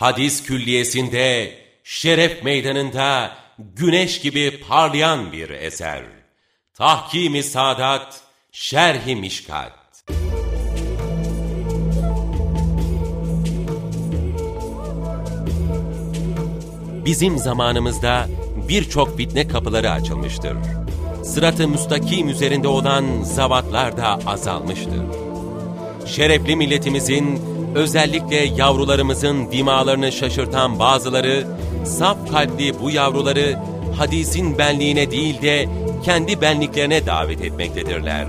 hadis külliyesinde, şeref meydanında güneş gibi parlayan bir eser. Tahkimi Sadat, Şerhi Mişkat. Bizim zamanımızda birçok fitne kapıları açılmıştır. Sırat-ı müstakim üzerinde olan zavatlar da azalmıştır. Şerefli milletimizin, özellikle yavrularımızın dimalarını şaşırtan bazıları, saf kalpli bu yavruları hadisin benliğine değil de kendi benliklerine davet etmektedirler.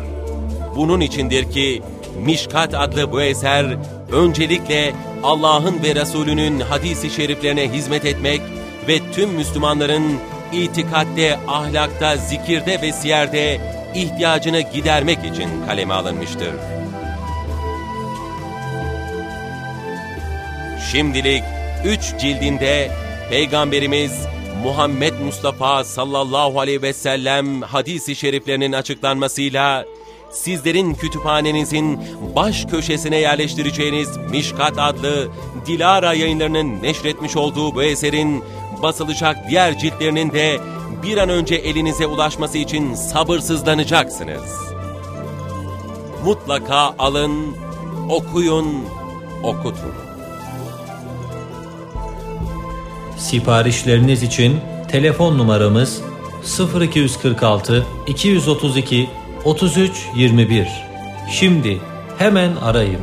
Bunun içindir ki Mişkat adlı bu eser öncelikle Allah'ın ve Resulünün hadisi şeriflerine hizmet etmek ve tüm Müslümanların itikatte, ahlakta, zikirde ve siyerde ihtiyacını gidermek için kaleme alınmıştır. Şimdilik üç cildinde Peygamberimiz Muhammed Mustafa sallallahu aleyhi ve sellem hadisi şeriflerinin açıklanmasıyla sizlerin kütüphanenizin baş köşesine yerleştireceğiniz Mişkat adlı Dilara yayınlarının neşretmiş olduğu bu eserin basılacak diğer ciltlerinin de bir an önce elinize ulaşması için sabırsızlanacaksınız. Mutlaka alın, okuyun, okutun. Siparişleriniz için telefon numaramız 0246 232 33 21. Şimdi hemen arayın.